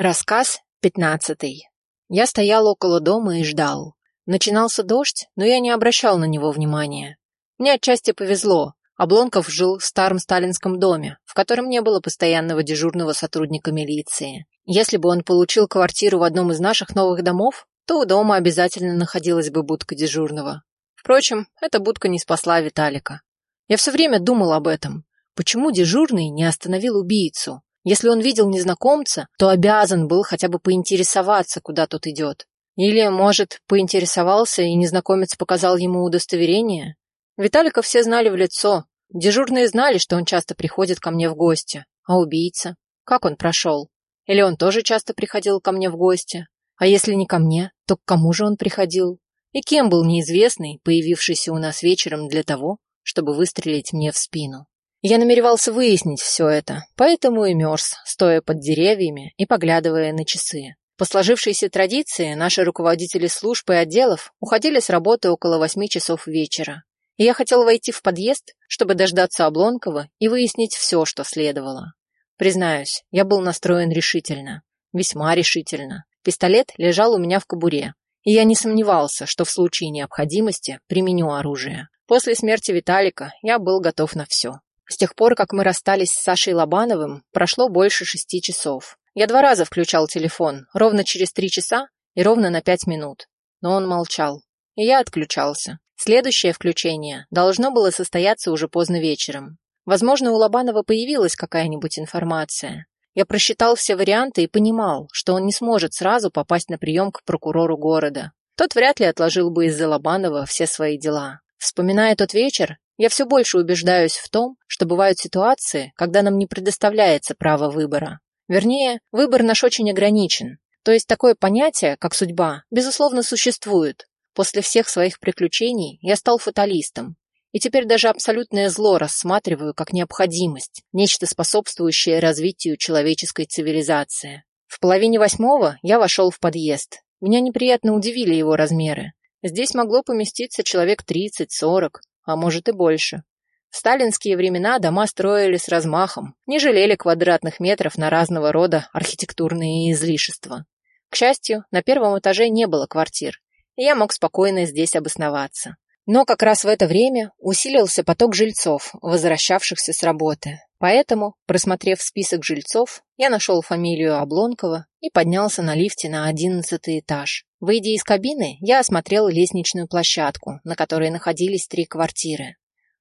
Рассказ пятнадцатый. Я стоял около дома и ждал. Начинался дождь, но я не обращал на него внимания. Мне отчасти повезло. Облонков жил в старом сталинском доме, в котором не было постоянного дежурного сотрудника милиции. Если бы он получил квартиру в одном из наших новых домов, то у дома обязательно находилась бы будка дежурного. Впрочем, эта будка не спасла Виталика. Я все время думал об этом. Почему дежурный не остановил убийцу? Если он видел незнакомца, то обязан был хотя бы поинтересоваться, куда тот идет. Или, может, поинтересовался, и незнакомец показал ему удостоверение? Виталика все знали в лицо. Дежурные знали, что он часто приходит ко мне в гости. А убийца? Как он прошел? Или он тоже часто приходил ко мне в гости? А если не ко мне, то к кому же он приходил? И кем был неизвестный, появившийся у нас вечером для того, чтобы выстрелить мне в спину? Я намеревался выяснить все это, поэтому и мерз, стоя под деревьями и поглядывая на часы. По сложившейся традиции, наши руководители служб и отделов уходили с работы около восьми часов вечера. И я хотел войти в подъезд, чтобы дождаться Облонкова и выяснить все, что следовало. Признаюсь, я был настроен решительно. Весьма решительно. Пистолет лежал у меня в кобуре, и я не сомневался, что в случае необходимости применю оружие. После смерти Виталика я был готов на все. С тех пор, как мы расстались с Сашей Лобановым, прошло больше шести часов. Я два раза включал телефон, ровно через три часа и ровно на пять минут. Но он молчал. И я отключался. Следующее включение должно было состояться уже поздно вечером. Возможно, у Лобанова появилась какая-нибудь информация. Я просчитал все варианты и понимал, что он не сможет сразу попасть на прием к прокурору города. Тот вряд ли отложил бы из-за Лобанова все свои дела. Вспоминая тот вечер, я все больше убеждаюсь в том, что бывают ситуации, когда нам не предоставляется право выбора. Вернее, выбор наш очень ограничен. То есть такое понятие, как судьба, безусловно, существует. После всех своих приключений я стал фаталистом. И теперь даже абсолютное зло рассматриваю как необходимость, нечто способствующее развитию человеческой цивилизации. В половине восьмого я вошел в подъезд. Меня неприятно удивили его размеры. Здесь могло поместиться человек 30-40, а может и больше. В сталинские времена дома строили с размахом, не жалели квадратных метров на разного рода архитектурные излишества. К счастью, на первом этаже не было квартир, и я мог спокойно здесь обосноваться. Но как раз в это время усилился поток жильцов, возвращавшихся с работы. Поэтому, просмотрев список жильцов, я нашел фамилию Облонкова и поднялся на лифте на одиннадцатый этаж. Выйдя из кабины, я осмотрел лестничную площадку, на которой находились три квартиры.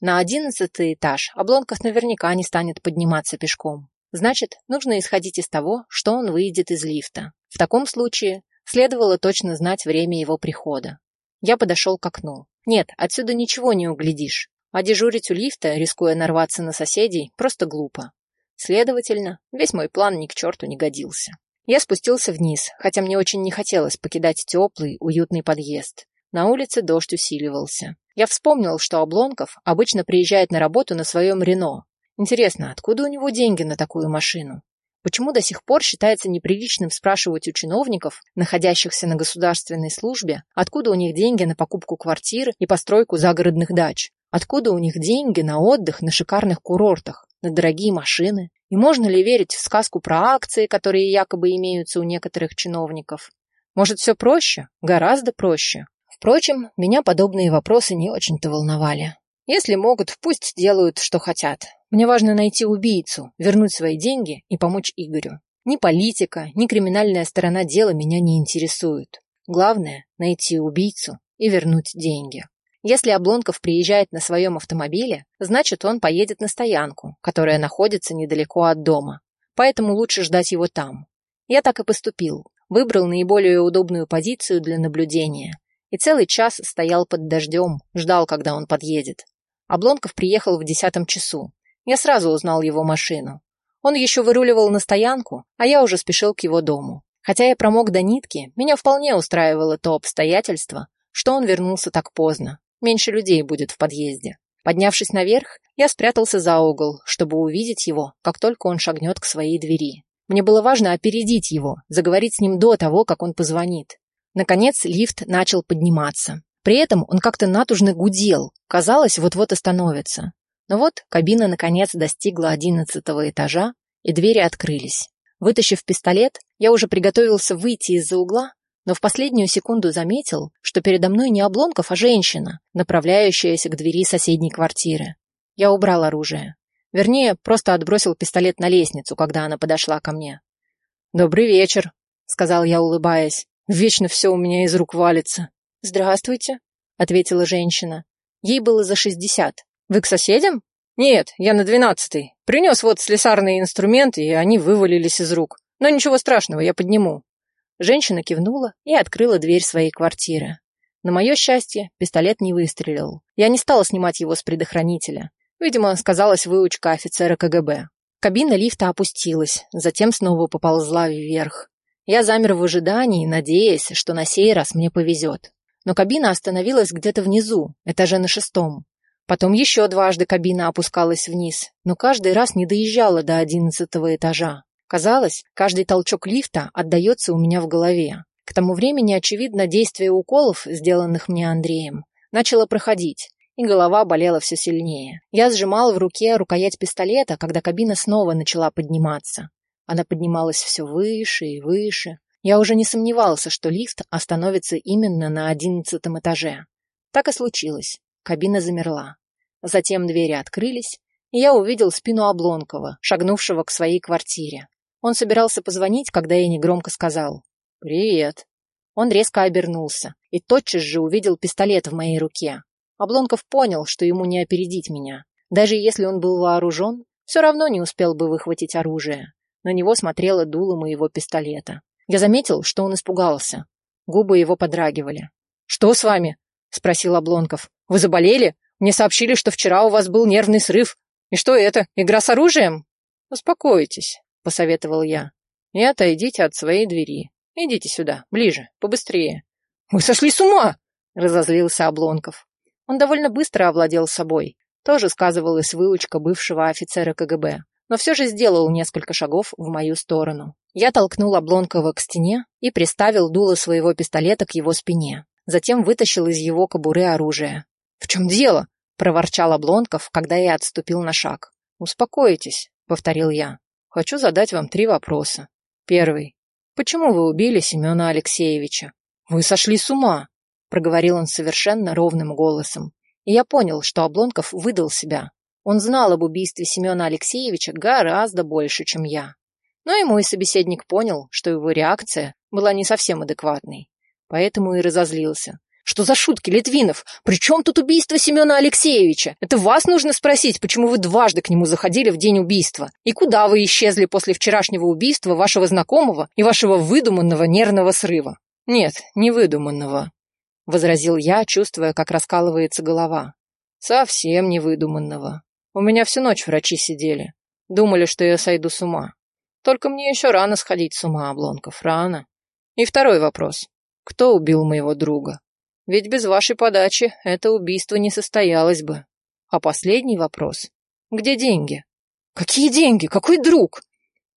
На одиннадцатый этаж Облонков наверняка не станет подниматься пешком. Значит, нужно исходить из того, что он выйдет из лифта. В таком случае следовало точно знать время его прихода. Я подошел к окну. Нет, отсюда ничего не углядишь. А дежурить у лифта, рискуя нарваться на соседей, просто глупо. Следовательно, весь мой план ни к черту не годился. Я спустился вниз, хотя мне очень не хотелось покидать теплый, уютный подъезд. На улице дождь усиливался. Я вспомнил, что Облонков обычно приезжает на работу на своем Рено. Интересно, откуда у него деньги на такую машину? Почему до сих пор считается неприличным спрашивать у чиновников, находящихся на государственной службе, откуда у них деньги на покупку квартир и постройку загородных дач? Откуда у них деньги на отдых на шикарных курортах, на дорогие машины? И можно ли верить в сказку про акции, которые якобы имеются у некоторых чиновников? Может, все проще? Гораздо проще. Впрочем, меня подобные вопросы не очень-то волновали. Если могут, пусть делают, что хотят. Мне важно найти убийцу, вернуть свои деньги и помочь Игорю. Ни политика, ни криминальная сторона дела меня не интересуют. Главное – найти убийцу и вернуть деньги. Если Облонков приезжает на своем автомобиле, значит, он поедет на стоянку, которая находится недалеко от дома. Поэтому лучше ждать его там. Я так и поступил. Выбрал наиболее удобную позицию для наблюдения. И целый час стоял под дождем, ждал, когда он подъедет. Облонков приехал в десятом часу. Я сразу узнал его машину. Он еще выруливал на стоянку, а я уже спешил к его дому. Хотя я промок до нитки, меня вполне устраивало то обстоятельство, что он вернулся так поздно. Меньше людей будет в подъезде. Поднявшись наверх, я спрятался за угол, чтобы увидеть его, как только он шагнет к своей двери. Мне было важно опередить его, заговорить с ним до того, как он позвонит. Наконец лифт начал подниматься. При этом он как-то натужно гудел, казалось, вот-вот остановится. Но вот кабина наконец достигла одиннадцатого этажа, и двери открылись. Вытащив пистолет, я уже приготовился выйти из-за угла, но в последнюю секунду заметил, что передо мной не Обломков, а женщина, направляющаяся к двери соседней квартиры. Я убрал оружие. Вернее, просто отбросил пистолет на лестницу, когда она подошла ко мне. «Добрый вечер», — сказал я, улыбаясь. «Вечно все у меня из рук валится». «Здравствуйте», — ответила женщина. Ей было за шестьдесят. «Вы к соседям?» «Нет, я на двенадцатый. Принес вот слесарные инструменты, и они вывалились из рук. Но ничего страшного, я подниму». Женщина кивнула и открыла дверь своей квартиры. На мое счастье, пистолет не выстрелил. Я не стала снимать его с предохранителя. Видимо, сказалась выучка офицера КГБ. Кабина лифта опустилась, затем снова поползла вверх. Я замер в ожидании, надеясь, что на сей раз мне повезет. Но кабина остановилась где-то внизу, этаже на шестом. Потом еще дважды кабина опускалась вниз, но каждый раз не доезжала до одиннадцатого этажа. Казалось, каждый толчок лифта отдается у меня в голове. К тому времени, очевидно, действие уколов, сделанных мне Андреем, начало проходить, и голова болела все сильнее. Я сжимал в руке рукоять пистолета, когда кабина снова начала подниматься. Она поднималась все выше и выше. Я уже не сомневался, что лифт остановится именно на одиннадцатом этаже. Так и случилось. Кабина замерла. Затем двери открылись, и я увидел спину Облонкова, шагнувшего к своей квартире. Он собирался позвонить, когда я негромко сказал «Привет». Он резко обернулся и тотчас же увидел пистолет в моей руке. Облонков понял, что ему не опередить меня. Даже если он был вооружен, все равно не успел бы выхватить оружие. На него смотрело дуло моего пистолета. Я заметил, что он испугался. Губы его подрагивали. «Что с вами?» — спросил Облонков. «Вы заболели? Мне сообщили, что вчера у вас был нервный срыв. И что это, игра с оружием?» «Успокойтесь», — посоветовал я. «И отойдите от своей двери. Идите сюда, ближе, побыстрее». «Вы сошли с ума!» — разозлился Облонков. Он довольно быстро овладел собой. Тоже сказывалась выучка бывшего офицера КГБ. Но все же сделал несколько шагов в мою сторону. Я толкнул Облонкова к стене и приставил дуло своего пистолета к его спине. Затем вытащил из его кобуры оружие. «В чем дело?» – проворчал Облонков, когда я отступил на шаг. «Успокойтесь», – повторил я. «Хочу задать вам три вопроса. Первый. Почему вы убили Семена Алексеевича? Вы сошли с ума!» проговорил он совершенно ровным голосом. И я понял, что Облонков выдал себя. Он знал об убийстве Семена Алексеевича гораздо больше, чем я. Но и мой собеседник понял, что его реакция была не совсем адекватной. Поэтому и разозлился. «Что за шутки, Литвинов? При чем тут убийство Семена Алексеевича? Это вас нужно спросить, почему вы дважды к нему заходили в день убийства? И куда вы исчезли после вчерашнего убийства вашего знакомого и вашего выдуманного нервного срыва?» «Нет, не выдуманного», — возразил я, чувствуя, как раскалывается голова. «Совсем невыдуманного. У меня всю ночь врачи сидели. Думали, что я сойду с ума. Только мне еще рано сходить с ума, Облонков, рано. И второй вопрос. Кто убил моего друга? Ведь без вашей подачи это убийство не состоялось бы. А последний вопрос. Где деньги? Какие деньги? Какой друг?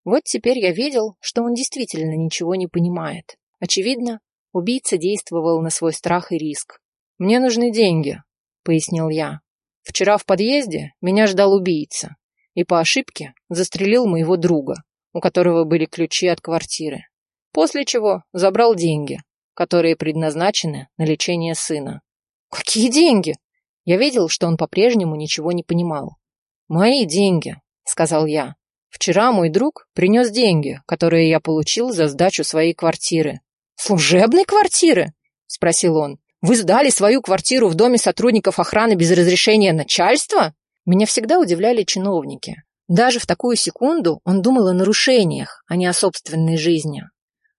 Вот теперь я видел, что он действительно ничего не понимает. Очевидно, Убийца действовал на свой страх и риск. «Мне нужны деньги», — пояснил я. «Вчера в подъезде меня ждал убийца и по ошибке застрелил моего друга, у которого были ключи от квартиры. После чего забрал деньги, которые предназначены на лечение сына». «Какие деньги?» Я видел, что он по-прежнему ничего не понимал. «Мои деньги», — сказал я. «Вчера мой друг принес деньги, которые я получил за сдачу своей квартиры. «Служебной квартиры?» — спросил он. «Вы сдали свою квартиру в доме сотрудников охраны без разрешения начальства?» Меня всегда удивляли чиновники. Даже в такую секунду он думал о нарушениях, а не о собственной жизни.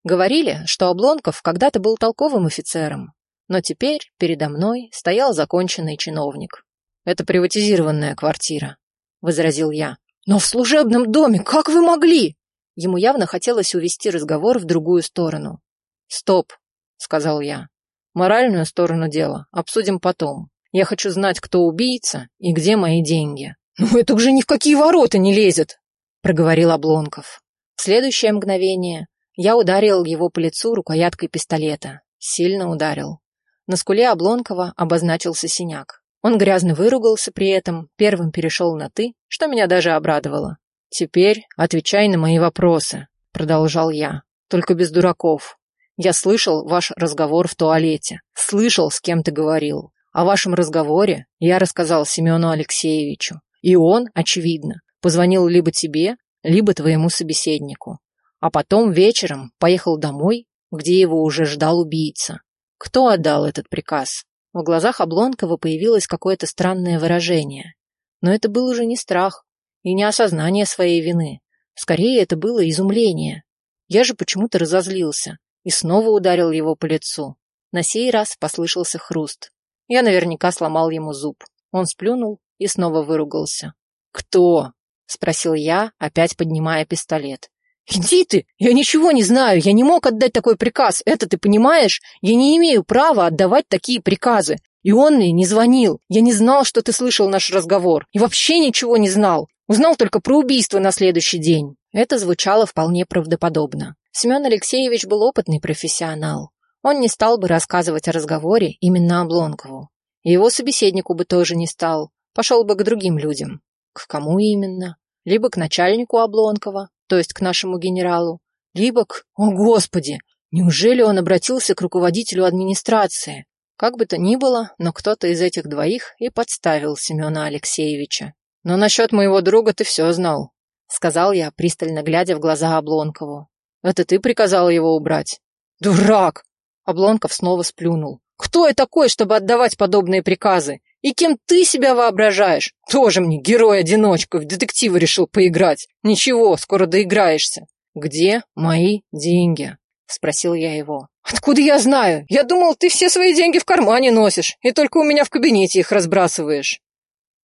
Говорили, что Облонков когда-то был толковым офицером, но теперь передо мной стоял законченный чиновник. «Это приватизированная квартира», — возразил я. «Но в служебном доме как вы могли?» Ему явно хотелось увести разговор в другую сторону. «Стоп», — сказал я. «Моральную сторону дела обсудим потом. Я хочу знать, кто убийца и где мои деньги». «Ну это уже ни в какие ворота не лезет», — проговорил Облонков. В следующее мгновение я ударил его по лицу рукояткой пистолета. Сильно ударил. На скуле Облонкова обозначился синяк. Он грязно выругался при этом, первым перешел на «ты», что меня даже обрадовало. «Теперь отвечай на мои вопросы», продолжал я. Только без дураков. Я слышал ваш разговор в туалете. Слышал, с кем ты говорил. О вашем разговоре я рассказал Семену Алексеевичу. И он, очевидно, позвонил либо тебе, либо твоему собеседнику. А потом вечером поехал домой, где его уже ждал убийца. Кто отдал этот приказ? В глазах Облонкова появилось какое-то странное выражение. Но это был уже не страх и не осознание своей вины. Скорее, это было изумление. Я же почему-то разозлился и снова ударил его по лицу. На сей раз послышался хруст. Я наверняка сломал ему зуб. Он сплюнул и снова выругался. «Кто?» — спросил я, опять поднимая пистолет. «Иди ты! Я ничего не знаю! Я не мог отдать такой приказ! Это ты понимаешь? Я не имею права отдавать такие приказы! И он мне не звонил! Я не знал, что ты слышал наш разговор! И вообще ничего не знал! Узнал только про убийство на следующий день!» Это звучало вполне правдоподобно. Семен Алексеевич был опытный профессионал он не стал бы рассказывать о разговоре именно Облонкову. И его собеседнику бы тоже не стал, пошел бы к другим людям. К кому именно? Либо к начальнику Облонкова, то есть к нашему генералу, либо к... О, Господи! Неужели он обратился к руководителю администрации? Как бы то ни было, но кто-то из этих двоих и подставил Семена Алексеевича. «Но насчет моего друга ты все знал», — сказал я, пристально глядя в глаза Облонкову. «Это ты приказал его убрать?» «Дурак!» Облонков снова сплюнул. «Кто я такой, чтобы отдавать подобные приказы? И кем ты себя воображаешь? Тоже мне герой-одиночка, в детектива решил поиграть. Ничего, скоро доиграешься». «Где мои деньги?» — спросил я его. «Откуда я знаю? Я думал, ты все свои деньги в кармане носишь, и только у меня в кабинете их разбрасываешь».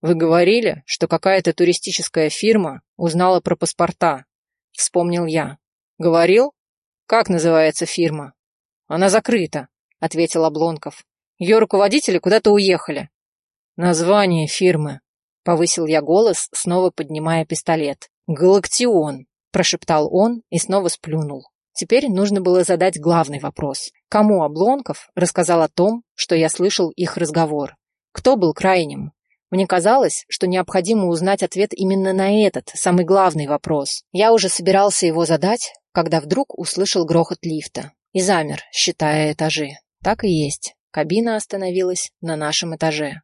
«Вы говорили, что какая-то туристическая фирма узнала про паспорта», — вспомнил я. «Говорил? Как называется фирма?» Она закрыта, ответил Облонков. Ее руководители куда-то уехали. Название фирмы. Повысил я голос, снова поднимая пистолет. Галактион, прошептал он и снова сплюнул. Теперь нужно было задать главный вопрос. Кому Облонков рассказал о том, что я слышал их разговор? Кто был крайним? Мне казалось, что необходимо узнать ответ именно на этот, самый главный вопрос. Я уже собирался его задать, когда вдруг услышал грохот лифта и замер, считая этажи. Так и есть. Кабина остановилась на нашем этаже.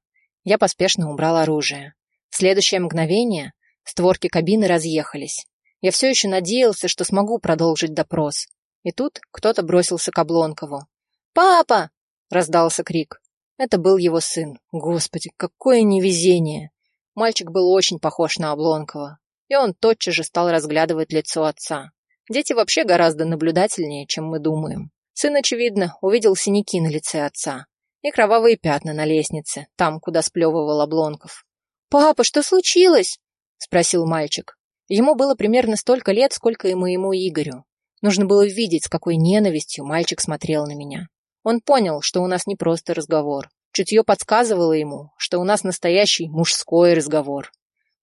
Я поспешно убрал оружие. В следующее мгновение створки кабины разъехались. Я все еще надеялся, что смогу продолжить допрос. И тут кто-то бросился к Облонкову. «Папа!» — раздался крик. Это был его сын. Господи, какое невезение! Мальчик был очень похож на Облонкова, и он тотчас же стал разглядывать лицо отца. Дети вообще гораздо наблюдательнее, чем мы думаем. Сын, очевидно, увидел синяки на лице отца и кровавые пятна на лестнице, там, куда сплевывал Облонков. «Папа, что случилось?» — спросил мальчик. Ему было примерно столько лет, сколько и моему Игорю. Нужно было видеть, с какой ненавистью мальчик смотрел на меня. Он понял, что у нас не просто разговор. Чутье подсказывало ему, что у нас настоящий мужской разговор.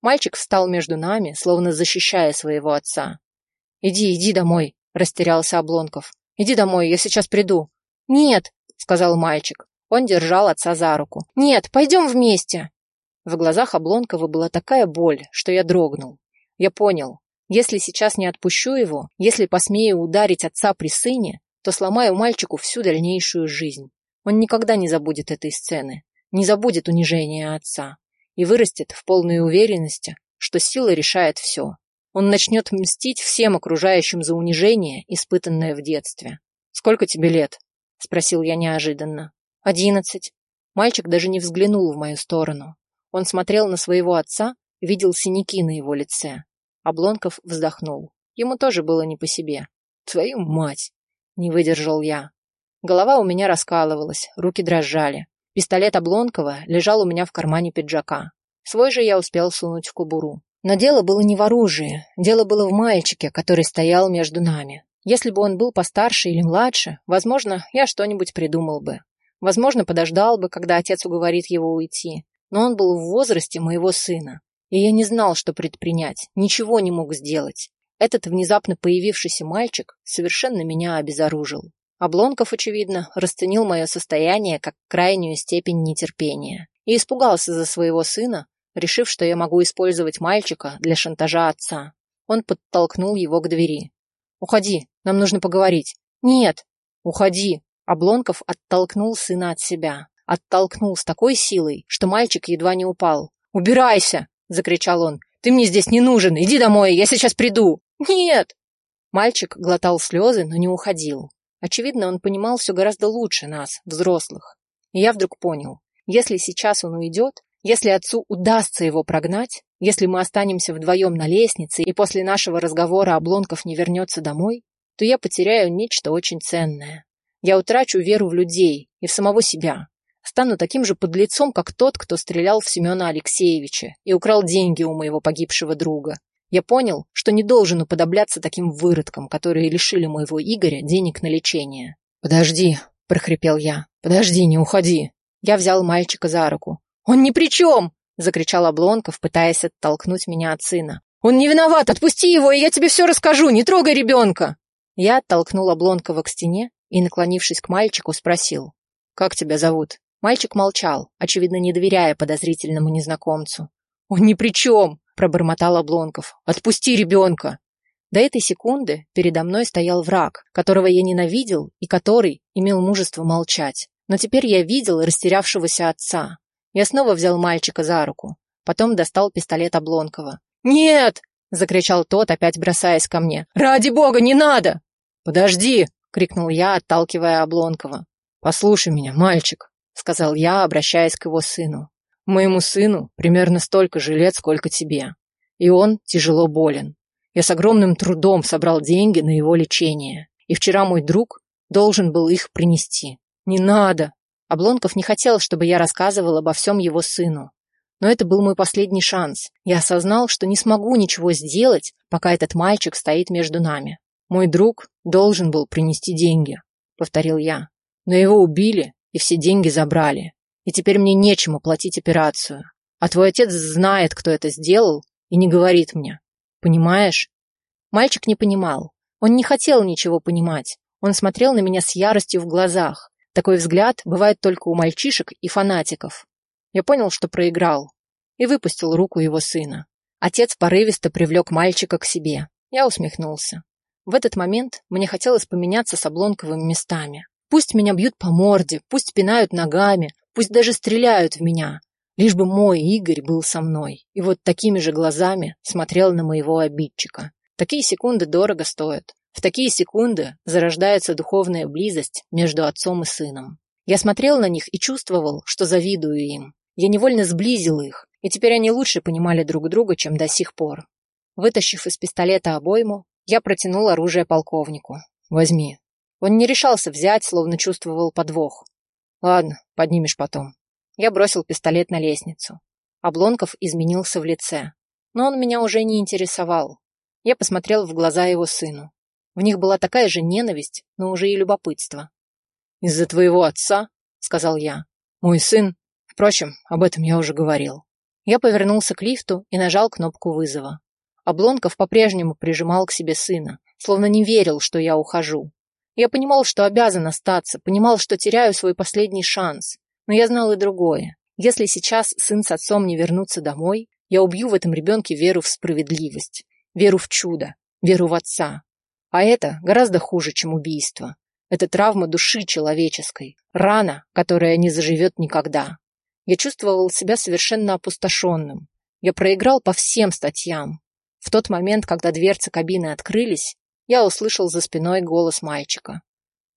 Мальчик встал между нами, словно защищая своего отца. «Иди, иди домой», — растерялся Облонков. «Иди домой, я сейчас приду». «Нет», — сказал мальчик. Он держал отца за руку. «Нет, пойдем вместе». В глазах Облонкова была такая боль, что я дрогнул. Я понял, если сейчас не отпущу его, если посмею ударить отца при сыне, то сломаю мальчику всю дальнейшую жизнь. Он никогда не забудет этой сцены, не забудет унижения отца и вырастет в полной уверенности, что сила решает все. Он начнет мстить всем окружающим за унижение, испытанное в детстве. «Сколько тебе лет?» — спросил я неожиданно. «Одиннадцать». Мальчик даже не взглянул в мою сторону. Он смотрел на своего отца, видел синяки на его лице. Облонков вздохнул. Ему тоже было не по себе. «Твою мать!» — не выдержал я. Голова у меня раскалывалась, руки дрожали. Пистолет Облонкова лежал у меня в кармане пиджака. Свой же я успел сунуть в кобуру. Но дело было не в оружии, дело было в мальчике, который стоял между нами. Если бы он был постарше или младше, возможно, я что-нибудь придумал бы. Возможно, подождал бы, когда отец уговорит его уйти. Но он был в возрасте моего сына. И я не знал, что предпринять, ничего не мог сделать. Этот внезапно появившийся мальчик совершенно меня обезоружил. Облонков, очевидно, расценил мое состояние как крайнюю степень нетерпения и испугался за своего сына, решив, что я могу использовать мальчика для шантажа отца. Он подтолкнул его к двери. Уходи, нам нужно поговорить. Нет. Уходи. Облонков оттолкнул сына от себя. Оттолкнул с такой силой, что мальчик едва не упал. «Убирайся!» — закричал он. «Ты мне здесь не нужен! Иди домой, я сейчас приду!» «Нет!» Мальчик глотал слезы, но не уходил. Очевидно, он понимал все гораздо лучше нас, взрослых. И я вдруг понял, если сейчас он уйдет, если отцу удастся его прогнать, если мы останемся вдвоем на лестнице и после нашего разговора Облонков не вернется домой, то я потеряю нечто очень ценное. Я утрачу веру в людей и в самого себя. Стану таким же подлецом, как тот, кто стрелял в Семена Алексеевича и украл деньги у моего погибшего друга. Я понял, что не должен уподобляться таким выродкам, которые лишили моего Игоря денег на лечение. «Подожди», — прохрипел я. «Подожди, не уходи». Я взял мальчика за руку. «Он ни при чем!» — закричал Облонков, пытаясь оттолкнуть меня от сына. «Он не виноват! Отпусти его, и я тебе все расскажу! Не трогай ребенка!» Я оттолкнул Облонкова к стене и, наклонившись к мальчику, спросил. «Как тебя зовут?» Мальчик молчал, очевидно, не доверяя подозрительному незнакомцу. «Он ни при чем!» — пробормотал Облонков. «Отпусти ребенка!» До этой секунды передо мной стоял враг, которого я ненавидел и который имел мужество молчать. Но теперь я видел растерявшегося отца. Я снова взял мальчика за руку. Потом достал пистолет Облонкова. «Нет!» — закричал тот, опять бросаясь ко мне. «Ради бога, не надо!» «Подожди!» — крикнул я, отталкивая Облонкова. «Послушай меня, мальчик!» — сказал я, обращаясь к его сыну. «Моему сыну примерно столько же лет, сколько тебе. И он тяжело болен. Я с огромным трудом собрал деньги на его лечение. И вчера мой друг должен был их принести. Не надо!» Облонков не хотел, чтобы я рассказывал обо всем его сыну. Но это был мой последний шанс. Я осознал, что не смогу ничего сделать, пока этот мальчик стоит между нами. «Мой друг должен был принести деньги», — повторил я. «Но его убили, и все деньги забрали. И теперь мне нечем оплатить операцию. А твой отец знает, кто это сделал, и не говорит мне. Понимаешь?» Мальчик не понимал. Он не хотел ничего понимать. Он смотрел на меня с яростью в глазах. Такой взгляд бывает только у мальчишек и фанатиков. Я понял, что проиграл, и выпустил руку его сына. Отец порывисто привлек мальчика к себе. Я усмехнулся. В этот момент мне хотелось поменяться с Облонковыми местами. Пусть меня бьют по морде, пусть пинают ногами, пусть даже стреляют в меня. Лишь бы мой Игорь был со мной и вот такими же глазами смотрел на моего обидчика. Такие секунды дорого стоят. В такие секунды зарождается духовная близость между отцом и сыном. Я смотрел на них и чувствовал, что завидую им. Я невольно сблизил их, и теперь они лучше понимали друг друга, чем до сих пор. Вытащив из пистолета обойму, я протянул оружие полковнику. «Возьми». Он не решался взять, словно чувствовал подвох. «Ладно, поднимешь потом». Я бросил пистолет на лестницу. Облонков изменился в лице. Но он меня уже не интересовал. Я посмотрел в глаза его сыну. В них была такая же ненависть, но уже и любопытство. «Из-за твоего отца?» — сказал я. «Мой сын Впрочем, об этом я уже говорил. Я повернулся к лифту и нажал кнопку вызова. Облонков по-прежнему прижимал к себе сына, словно не верил, что я ухожу. Я понимал, что обязан остаться, понимал, что теряю свой последний шанс. Но я знал и другое. Если сейчас сын с отцом не вернутся домой, я убью в этом ребенке веру в справедливость, веру в чудо, веру в отца. А это гораздо хуже, чем убийство. Это травма души человеческой, рана, которая не заживет никогда. Я чувствовал себя совершенно опустошенным. Я проиграл по всем статьям. В тот момент, когда дверцы кабины открылись, я услышал за спиной голос мальчика.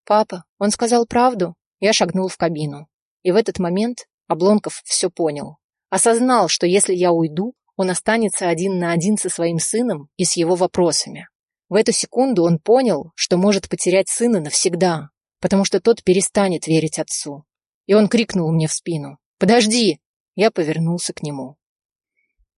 «Папа, он сказал правду?» Я шагнул в кабину. И в этот момент Облонков все понял. Осознал, что если я уйду, он останется один на один со своим сыном и с его вопросами. В эту секунду он понял, что может потерять сына навсегда, потому что тот перестанет верить отцу. И он крикнул мне в спину. «Подожди!» Я повернулся к нему.